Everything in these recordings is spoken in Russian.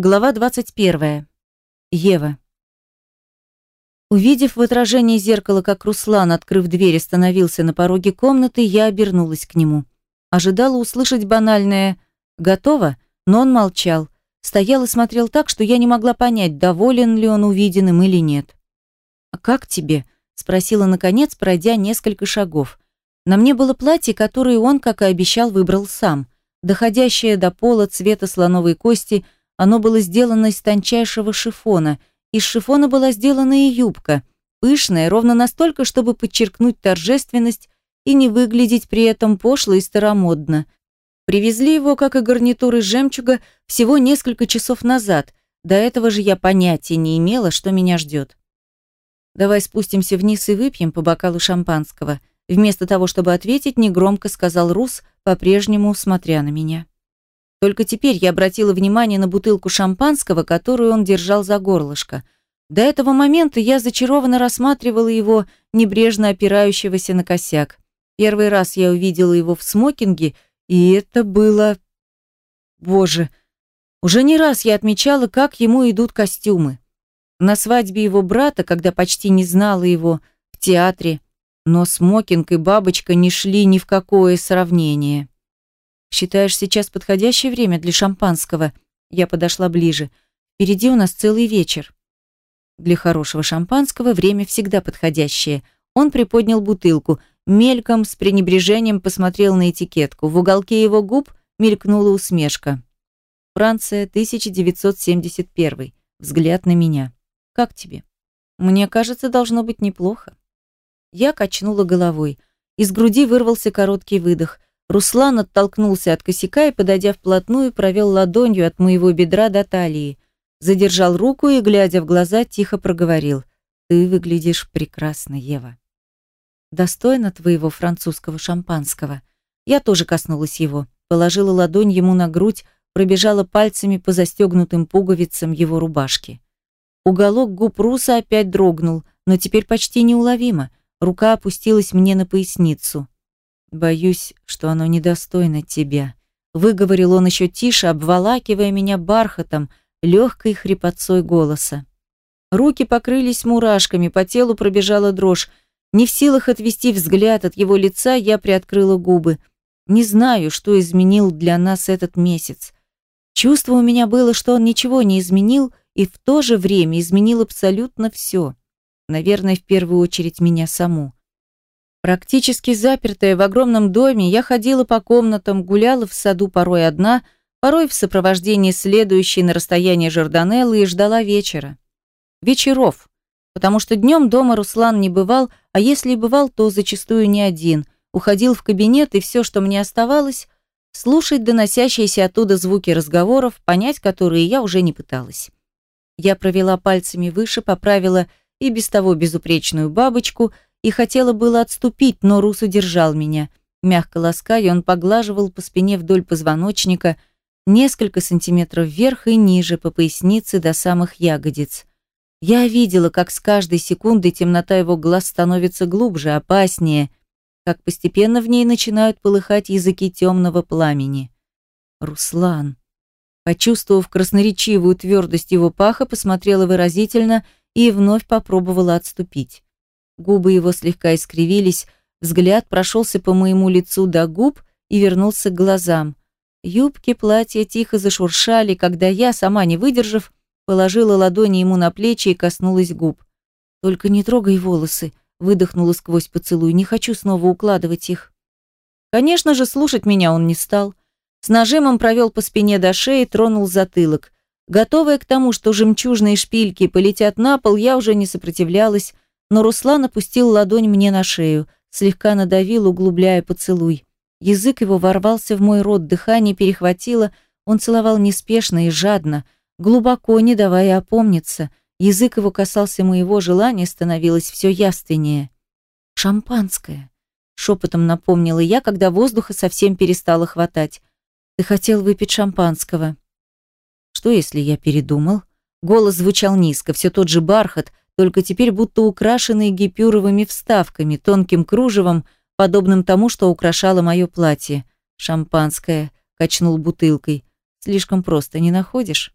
Глава 21. Ева. Увидев в отражении зеркала, как Руслан, открыв дверь, остановился на пороге комнаты, я обернулась к нему. Ожидала услышать банальное «Готово?», но он молчал. Стоял и смотрел так, что я не могла понять, доволен ли он увиденным или нет. «А как тебе?» – спросила наконец, пройдя несколько шагов. На мне было платье, которое он, как и обещал, выбрал сам. Доходящее до пола цвета слоновой кости – оно было сделано из тончайшего шифона. Из шифона была сделана и юбка, пышная, ровно настолько, чтобы подчеркнуть торжественность и не выглядеть при этом пошло и старомодно. Привезли его, как и гарнитур из жемчуга, всего несколько часов назад. До этого же я понятия не имела, что меня ждет. «Давай спустимся вниз и выпьем по бокалу шампанского», вместо того, чтобы ответить, негромко сказал Рус, по-прежнему смотря на меня. Только теперь я обратила внимание на бутылку шампанского, которую он держал за горлышко. До этого момента я зачарованно рассматривала его, небрежно опирающегося на косяк. Первый раз я увидела его в смокинге, и это было... Боже, уже не раз я отмечала, как ему идут костюмы. На свадьбе его брата, когда почти не знала его, в театре, но смокинг и бабочка не шли ни в какое сравнение. Считаешь, сейчас подходящее время для шампанского? Я подошла ближе. Впереди у нас целый вечер. Для хорошего шампанского время всегда подходящее. Он приподнял бутылку, мельком с пренебрежением посмотрел на этикетку. В уголке его губ мелькнула усмешка. Франция, 1971. Взгляд на меня. Как тебе? Мне кажется, должно быть неплохо. Я качнула головой. Из груди вырвался короткий выдох. Руслан оттолкнулся от косяка и, подойдя вплотную, провел ладонью от моего бедра до талии. Задержал руку и, глядя в глаза, тихо проговорил. «Ты выглядишь прекрасно, Ева». «Достойно твоего французского шампанского». Я тоже коснулась его, положила ладонь ему на грудь, пробежала пальцами по застегнутым пуговицам его рубашки. Уголок губ Руса опять дрогнул, но теперь почти неуловимо. Рука опустилась мне на поясницу. Боюсь, что оно недостойно тебя. Выговорил он еще тише, обволакивая меня бархатом, легкой хрипотцой голоса. Руки покрылись мурашками, по телу пробежала дрожь. Не в силах отвести взгляд от его лица, я приоткрыла губы. Не знаю, что изменил для нас этот месяц. Чувство у меня было, что он ничего не изменил, и в то же время изменил абсолютно все. Наверное, в первую очередь меня саму. Практически запертая в огромном доме, я ходила по комнатам, гуляла в саду порой одна, порой в сопровождении следующей на расстояние Жорданеллы и ждала вечера. Вечеров, потому что днем дома Руслан не бывал, а если и бывал, то зачастую не один. Уходил в кабинет, и все, что мне оставалось, слушать доносящиеся оттуда звуки разговоров, понять которые я уже не пыталась. Я провела пальцами выше, поправила и без того безупречную бабочку – и хотела было отступить, но Рус удержал меня. Мягко лаская, он поглаживал по спине вдоль позвоночника, несколько сантиметров вверх и ниже, по пояснице до самых ягодиц. Я видела, как с каждой секундой темнота его глаз становится глубже, опаснее, как постепенно в ней начинают полыхать языки темного пламени. Руслан. Почувствовав красноречивую твердость его паха, посмотрела выразительно и вновь попробовала отступить. Губы его слегка искривились, взгляд прошелся по моему лицу до губ и вернулся к глазам. Юбки платья тихо зашуршали, когда я, сама не выдержав, положила ладони ему на плечи и коснулась губ. «Только не трогай волосы», — выдохнула сквозь поцелуй, «не хочу снова укладывать их». Конечно же, слушать меня он не стал. С нажимом провел по спине до шеи, тронул затылок. Готовая к тому, что жемчужные шпильки полетят на пол, я уже не сопротивлялась, но Руслан опустил ладонь мне на шею, слегка надавил, углубляя поцелуй. Язык его ворвался в мой рот, дыхание перехватило, он целовал неспешно и жадно, глубоко, не давая опомниться. Язык его касался моего желания, становилось все яственнее. «Шампанское», — шепотом напомнила я, когда воздуха совсем перестало хватать. «Ты хотел выпить шампанского». Что, если я передумал? Голос звучал низко, все тот же бархат, только теперь будто украшенный гипюровыми вставками, тонким кружевом, подобным тому, что украшало мое платье. Шампанское, качнул бутылкой. Слишком просто, не находишь?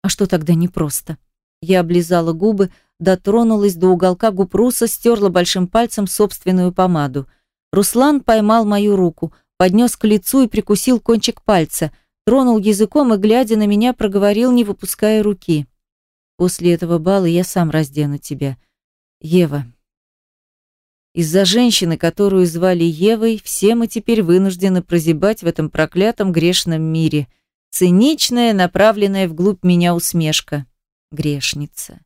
А что тогда непросто? Я облизала губы, дотронулась до уголка губ Руса, стерла большим пальцем собственную помаду. Руслан поймал мою руку, поднес к лицу и прикусил кончик пальца, тронул языком и, глядя на меня, проговорил, не выпуская руки. «После этого бала я сам раздену тебя. Ева». Из-за женщины, которую звали Евой, все мы теперь вынуждены прозябать в этом проклятом грешном мире. Циничная, направленная вглубь меня усмешка. Грешница.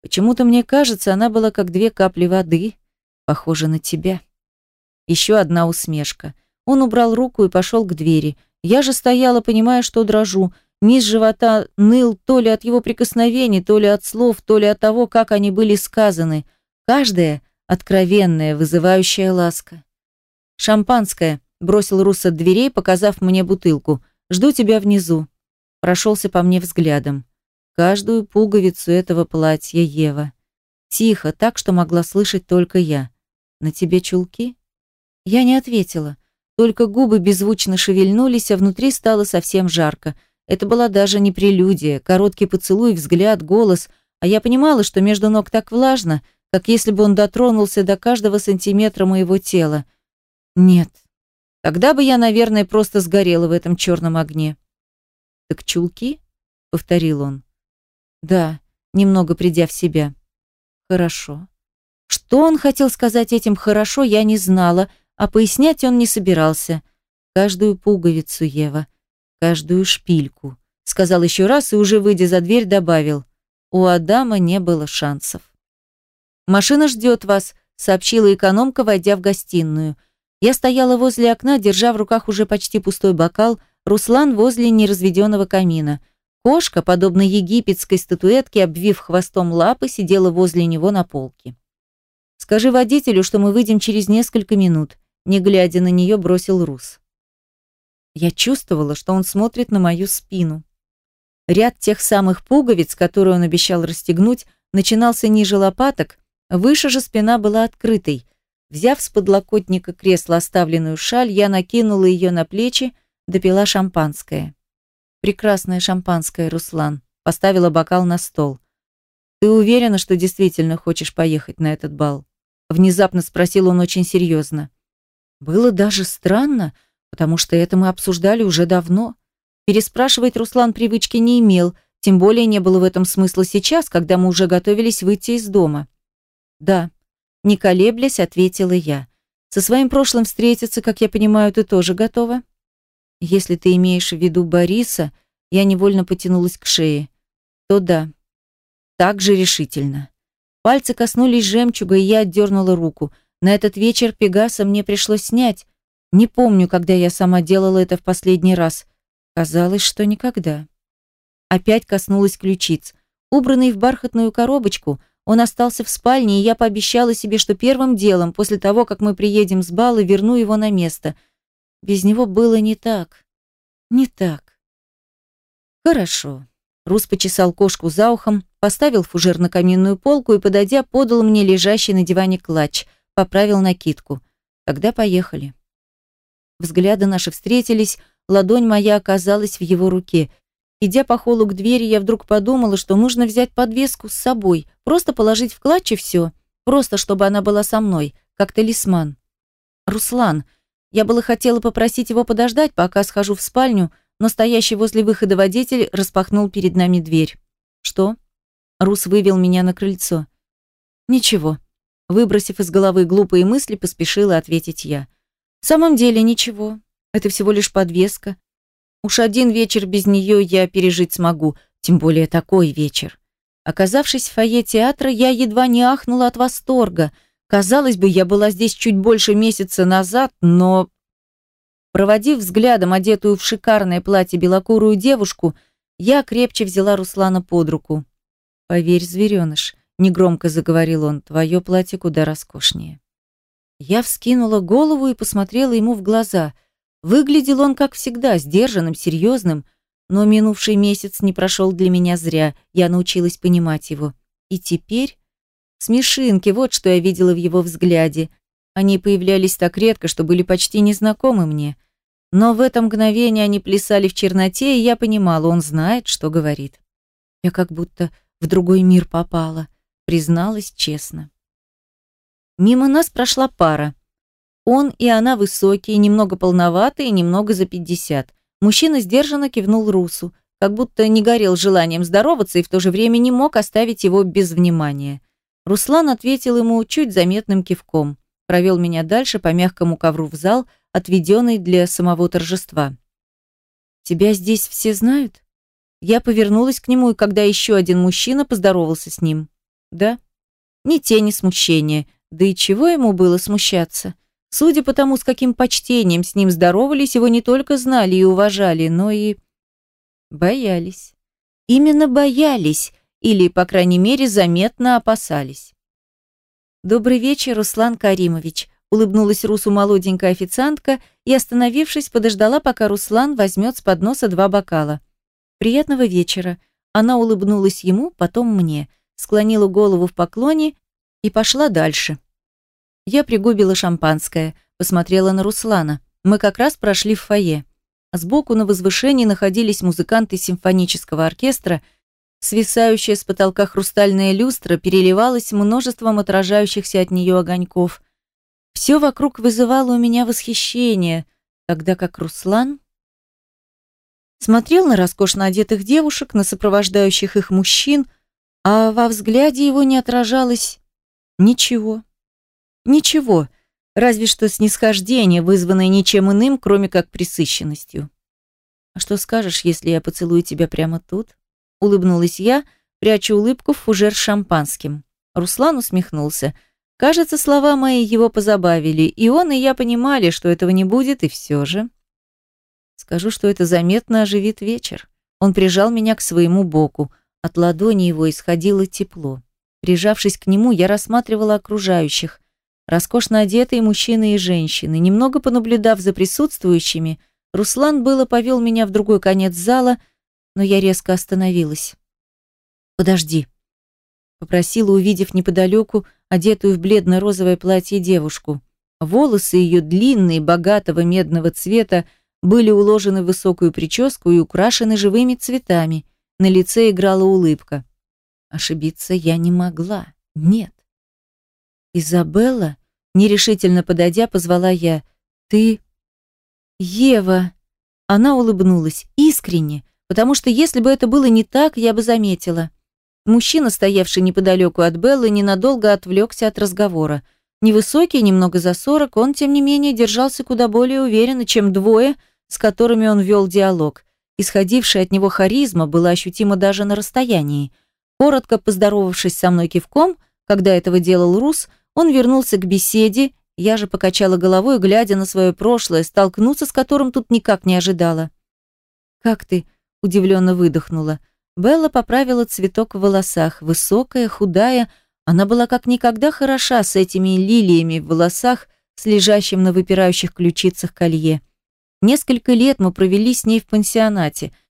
Почему-то мне кажется, она была как две капли воды, похожа на тебя. Еще одна усмешка. Он убрал руку и пошел к двери. Я же стояла, понимая, что дрожу. Низ живота ныл то ли от его прикосновений, то ли от слов, то ли от того, как они были сказаны. Каждая — откровенная, вызывающая ласка. «Шампанское», — бросил Рус от дверей, показав мне бутылку. «Жду тебя внизу». Прошелся по мне взглядом. Каждую пуговицу этого платья, Ева. Тихо, так, что могла слышать только я. «На тебе чулки?» Я не ответила. Только губы беззвучно шевельнулись, а внутри стало совсем жарко. Это была даже не прелюдия, короткий поцелуй, взгляд, голос, а я понимала, что между ног так влажно, как если бы он дотронулся до каждого сантиметра моего тела. Нет. Тогда бы я, наверное, просто сгорела в этом черном огне. «Так чулки?» — повторил он. «Да», немного придя в себя. «Хорошо». Что он хотел сказать этим «хорошо», я не знала, — а пояснять он не собирался. Каждую пуговицу, Ева, каждую шпильку. Сказал еще раз и уже выйдя за дверь добавил. У Адама не было шансов. «Машина ждет вас», — сообщила экономка, войдя в гостиную. Я стояла возле окна, держа в руках уже почти пустой бокал, Руслан возле неразведенного камина. Кошка, подобно египетской статуэтке, обвив хвостом лапы, сидела возле него на полке. «Скажи водителю, что мы выйдем через несколько минут не глядя на нее, бросил Рус. Я чувствовала, что он смотрит на мою спину. Ряд тех самых пуговиц, которые он обещал расстегнуть, начинался ниже лопаток, выше же спина была открытой. Взяв с подлокотника кресла оставленную шаль, я накинула ее на плечи, допила шампанское. Прекрасное шампанское, Руслан. Поставила бокал на стол. Ты уверена, что действительно хочешь поехать на этот бал? Внезапно спросил он очень серьезно. Было даже странно, потому что это мы обсуждали уже давно. Переспрашивать Руслан привычки не имел, тем более не было в этом смысла сейчас, когда мы уже готовились выйти из дома. «Да», — не колеблясь, ответила я. «Со своим прошлым встретиться, как я понимаю, ты тоже готова?» «Если ты имеешь в виду Бориса», я невольно потянулась к шее, то да, так же решительно. Пальцы коснулись жемчуга, и я отдернула руку — на этот вечер Пегаса мне пришлось снять. Не помню, когда я сама делала это в последний раз. Казалось, что никогда. Опять коснулась ключиц. Убранный в бархатную коробочку, он остался в спальне, и я пообещала себе, что первым делом, после того, как мы приедем с бала, верну его на место. Без него было не так. Не так. Хорошо. Рус почесал кошку за ухом, поставил фужер на каминную полку и, подойдя, подал мне лежащий на диване клатч поправил накидку. Тогда поехали. Взгляды наши встретились, ладонь моя оказалась в его руке. Идя по холу к двери, я вдруг подумала, что нужно взять подвеску с собой, просто положить в клатч и все. Просто, чтобы она была со мной, как талисман. Руслан. Я было хотела попросить его подождать, пока схожу в спальню, но стоящий возле выхода водитель распахнул перед нами дверь. «Что?» Рус вывел меня на крыльцо. «Ничего», Выбросив из головы глупые мысли, поспешила ответить я. В самом деле ничего. Это всего лишь подвеска. Уж один вечер без нее я пережить смогу, тем более такой вечер. Оказавшись в фойе театра, я едва не ахнула от восторга. Казалось бы, я была здесь чуть больше месяца назад, но... Проводив взглядом одетую в шикарное платье белокурую девушку, я крепче взяла Руслана под руку. «Поверь, звереныш, негромко заговорил он, твое платье куда роскошнее. Я вскинула голову и посмотрела ему в глаза. Выглядел он, как всегда, сдержанным, серьезным, но минувший месяц не прошел для меня зря, я научилась понимать его. И теперь... Смешинки, вот что я видела в его взгляде. Они появлялись так редко, что были почти незнакомы мне. Но в это мгновение они плясали в черноте, и я понимала, он знает, что говорит. Я как будто в другой мир попала, призналась честно. Мимо нас прошла пара. Он и она высокие, немного полноватые, немного за пятьдесят. Мужчина сдержанно кивнул Русу, как будто не горел желанием здороваться и в то же время не мог оставить его без внимания. Руслан ответил ему чуть заметным кивком, провел меня дальше по мягкому ковру в зал, отведенный для самого торжества. «Тебя здесь все знают?» Я повернулась к нему, и когда еще один мужчина поздоровался с ним. «Да?» Ни тени смущения, да и чего ему было смущаться? Судя по тому, с каким почтением с ним здоровались, его не только знали и уважали, но и боялись. Именно боялись, или, по крайней мере, заметно опасались. «Добрый вечер, Руслан Каримович», улыбнулась Русу молоденькая официантка и, остановившись, подождала, пока Руслан возьмет с подноса два бокала. «Приятного вечера». Она улыбнулась ему, потом мне, склонила голову в поклоне и пошла дальше. Я пригубила шампанское, посмотрела на Руслана. Мы как раз прошли в фойе. Сбоку на возвышении находились музыканты симфонического оркестра. Свисающая с потолка хрустальная люстра переливалась множеством отражающихся от нее огоньков. Все вокруг вызывало у меня восхищение, тогда как Руслан смотрел на роскошно одетых девушек, на сопровождающих их мужчин, а во взгляде его не отражалось ничего. Ничего, разве что снисхождение, вызванное ничем иным, кроме как присыщенностью. «А что скажешь, если я поцелую тебя прямо тут?» Улыбнулась я, пряча улыбку в фужер с шампанским. Руслан усмехнулся. Кажется, слова мои его позабавили, и он, и я понимали, что этого не будет, и все же. Скажу, что это заметно оживит вечер. Он прижал меня к своему боку. От ладони его исходило тепло. Прижавшись к нему, я рассматривала окружающих. Роскошно одетые мужчины и женщины. Немного понаблюдав за присутствующими, Руслан было повел меня в другой конец зала, но я резко остановилась. «Подожди», — попросила, увидев неподалеку одетую в бледно-розовое платье девушку. Волосы ее длинные, богатого медного цвета, были уложены в высокую прическу и украшены живыми цветами. На лице играла улыбка. Ошибиться я не могла. Нет. «Изабелла?» Нерешительно подойдя, позвала я. «Ты...» «Ева!» Она улыбнулась, искренне, потому что если бы это было не так, я бы заметила. Мужчина, стоявший неподалеку от Беллы, ненадолго отвлекся от разговора. Невысокий, немного за сорок, он, тем не менее, держался куда более уверенно, чем двое, с которыми он вел диалог. Исходившая от него харизма была ощутима даже на расстоянии. Коротко поздоровавшись со мной кивком, когда этого делал Рус, он вернулся к беседе, я же покачала головой, глядя на свое прошлое, столкнуться с которым тут никак не ожидала. «Как ты?» – удивленно выдохнула. Белла поправила цветок в волосах, высокая, худая, она была как никогда хороша с этими лилиями в волосах, с лежащим на выпирающих ключицах колье. Несколько лет мы провели с ней в пансионате –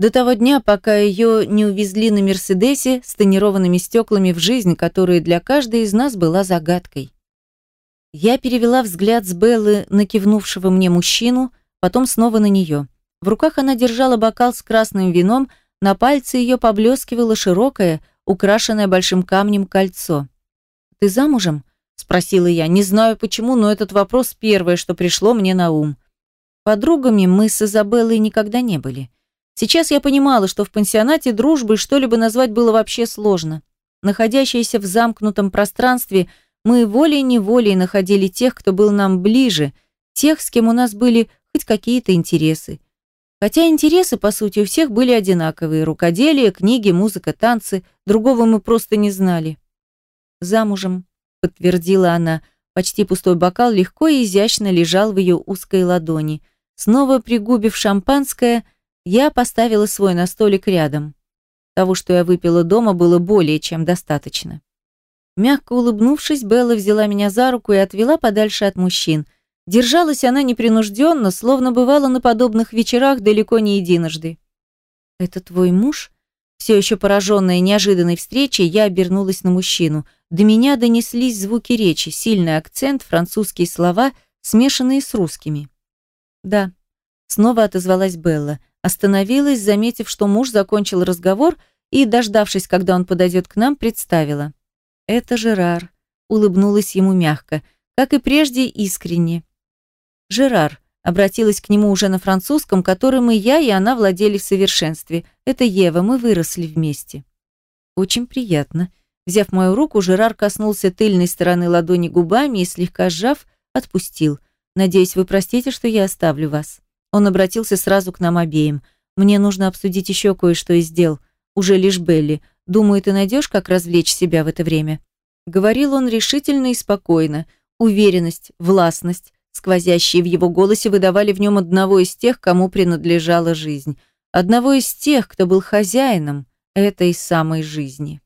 до того дня, пока ее не увезли на Мерседесе с тонированными стеклами в жизнь, которая для каждой из нас была загадкой. Я перевела взгляд с Беллы на кивнувшего мне мужчину, потом снова на нее. В руках она держала бокал с красным вином, на пальце ее поблескивало широкое, украшенное большим камнем кольцо. «Ты замужем?» – спросила я. Не знаю почему, но этот вопрос первое, что пришло мне на ум. Подругами мы с Изабеллой никогда не были. Сейчас я понимала, что в пансионате дружбой что-либо назвать было вообще сложно. Находящиеся в замкнутом пространстве, мы волей-неволей находили тех, кто был нам ближе, тех, с кем у нас были хоть какие-то интересы. Хотя интересы, по сути, у всех были одинаковые. Рукоделие, книги, музыка, танцы. Другого мы просто не знали. «Замужем», — подтвердила она. Почти пустой бокал легко и изящно лежал в ее узкой ладони. Снова пригубив шампанское — я поставила свой на столик рядом. Того, что я выпила дома, было более чем достаточно. Мягко улыбнувшись, Белла взяла меня за руку и отвела подальше от мужчин. Держалась она непринужденно, словно бывала на подобных вечерах далеко не единожды. «Это твой муж?» Все еще пораженная неожиданной встречей, я обернулась на мужчину. До меня донеслись звуки речи, сильный акцент, французские слова, смешанные с русскими. «Да», — снова отозвалась Белла. Остановилась, заметив, что муж закончил разговор и, дождавшись, когда он подойдет к нам, представила. «Это Жерар», — улыбнулась ему мягко, как и прежде искренне. «Жерар», — обратилась к нему уже на французском, которым и я, и она владели в совершенстве. «Это Ева, мы выросли вместе». «Очень приятно». Взяв мою руку, Жерар коснулся тыльной стороны ладони губами и, слегка сжав, отпустил. «Надеюсь, вы простите, что я оставлю вас». Он обратился сразу к нам обеим. «Мне нужно обсудить еще кое-что из дел. Уже лишь Белли. Думаю, ты найдешь, как развлечь себя в это время». Говорил он решительно и спокойно. Уверенность, властность, сквозящие в его голосе, выдавали в нем одного из тех, кому принадлежала жизнь. Одного из тех, кто был хозяином этой самой жизни.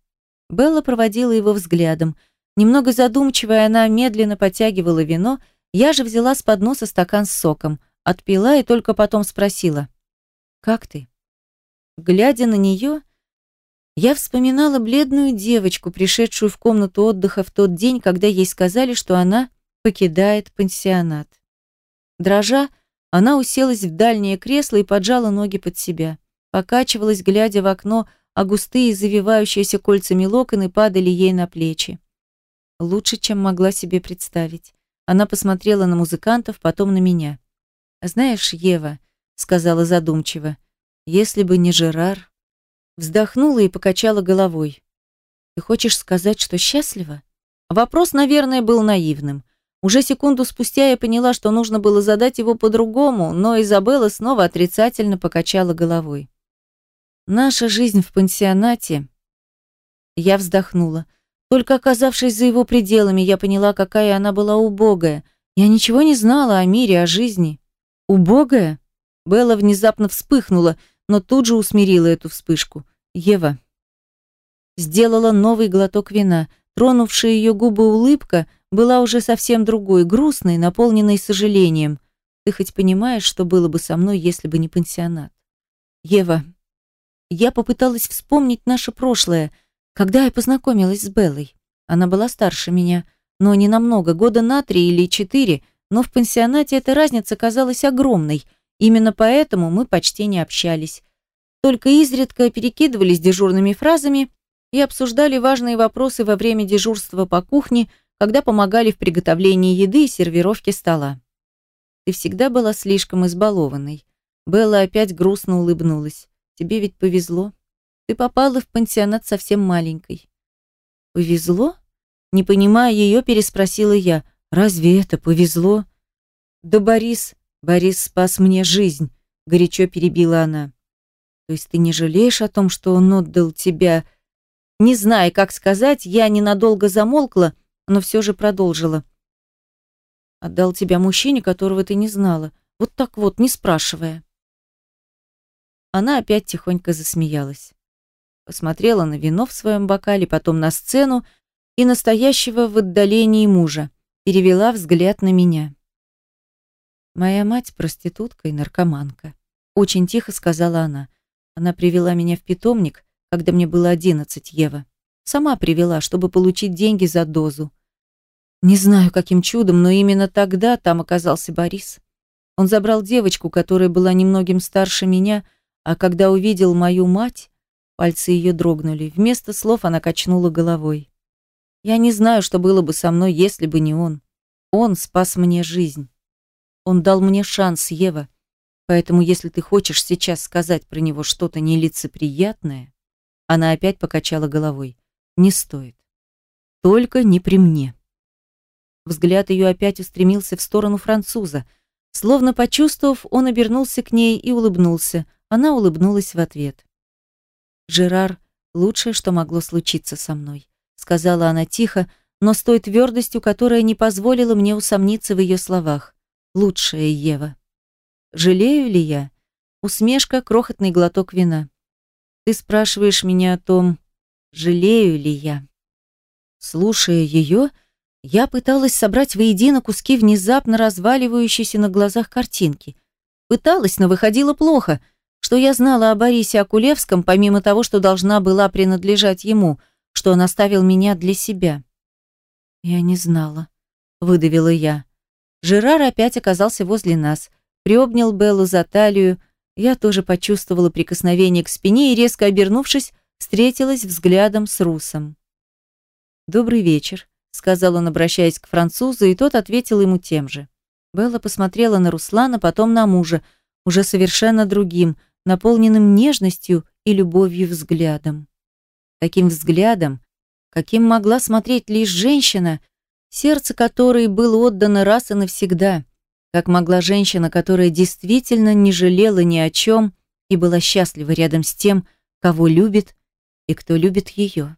Белла проводила его взглядом. Немного задумчивая, она медленно подтягивала вино, я же взяла с подноса стакан с соком – Отпила и только потом спросила. «Как ты?» Глядя на нее, я вспоминала бледную девочку, пришедшую в комнату отдыха в тот день, когда ей сказали, что она покидает пансионат. Дрожа, она уселась в дальнее кресло и поджала ноги под себя. Покачивалась, глядя в окно, а густые, завивающиеся кольцами локоны падали ей на плечи. Лучше, чем могла себе представить. Она посмотрела на музыкантов, потом на меня. «Знаешь, Ева», — сказала задумчиво, — «если бы не Жерар...» Вздохнула и покачала головой. «Ты хочешь сказать, что счастлива?» Вопрос, наверное, был наивным. Уже секунду спустя я поняла, что нужно было задать его по-другому, но Изабелла снова отрицательно покачала головой. «Наша жизнь в пансионате...» Я вздохнула. Только оказавшись за его пределами, я поняла, какая она была убогая. Я ничего не знала о мире, о жизни. Убогая? Белла внезапно вспыхнула, но тут же усмирила эту вспышку. Ева. Сделала новый глоток вина. Тронувшая ее губы улыбка была уже совсем другой, грустной, наполненной сожалением. Ты хоть понимаешь, что было бы со мной, если бы не пансионат? Ева. Я попыталась вспомнить наше прошлое, когда я познакомилась с Беллой. Она была старше меня, но не намного, года на три или четыре, но в пансионате эта разница казалась огромной. Именно поэтому мы почти не общались. Только изредка перекидывались дежурными фразами и обсуждали важные вопросы во время дежурства по кухне, когда помогали в приготовлении еды и сервировке стола. Ты всегда была слишком избалованной. Белла опять грустно улыбнулась. Тебе ведь повезло. Ты попала в пансионат совсем маленькой. Повезло? Не понимая ее, переспросила я. Разве это повезло? Да Борис, Борис спас мне жизнь, горячо перебила она. То есть ты не жалеешь о том, что он отдал тебя? Не зная, как сказать, я ненадолго замолкла, но все же продолжила. Отдал тебя мужчине, которого ты не знала. Вот так вот, не спрашивая. Она опять тихонько засмеялась. Посмотрела на вино в своем бокале, потом на сцену и настоящего в отдалении мужа перевела взгляд на меня. «Моя мать проститутка и наркоманка», — очень тихо сказала она. Она привела меня в питомник, когда мне было одиннадцать, Ева. Сама привела, чтобы получить деньги за дозу. Не знаю, каким чудом, но именно тогда там оказался Борис. Он забрал девочку, которая была немногим старше меня, а когда увидел мою мать, пальцы ее дрогнули. Вместо слов она качнула головой. Я не знаю, что было бы со мной, если бы не он. Он спас мне жизнь. Он дал мне шанс, Ева. Поэтому, если ты хочешь сейчас сказать про него что-то нелицеприятное, она опять покачала головой. Не стоит. Только не при мне. Взгляд ее опять устремился в сторону француза. Словно почувствовав, он обернулся к ней и улыбнулся. Она улыбнулась в ответ. «Жерар, лучшее, что могло случиться со мной сказала она тихо, но с той твердостью, которая не позволила мне усомниться в ее словах. Лучшая Ева. Жалею ли я? Усмешка, крохотный глоток вина. Ты спрашиваешь меня о том, жалею ли я? Слушая ее, я пыталась собрать воедино куски внезапно разваливающейся на глазах картинки. Пыталась, но выходило плохо. Что я знала о Борисе Акулевском, помимо того, что должна была принадлежать ему – что он оставил меня для себя. Я не знала, выдавила я. Жерар опять оказался возле нас, приобнял Беллу за талию, я тоже почувствовала прикосновение к спине и, резко обернувшись, встретилась взглядом с Русом. «Добрый вечер», — сказал он, обращаясь к французу, и тот ответил ему тем же. Белла посмотрела на Руслана, потом на мужа, уже совершенно другим, наполненным нежностью и любовью взглядом. Таким взглядом, каким могла смотреть лишь женщина, сердце которой было отдано раз и навсегда, как могла женщина, которая действительно не жалела ни о чем и была счастлива рядом с тем, кого любит и кто любит ее.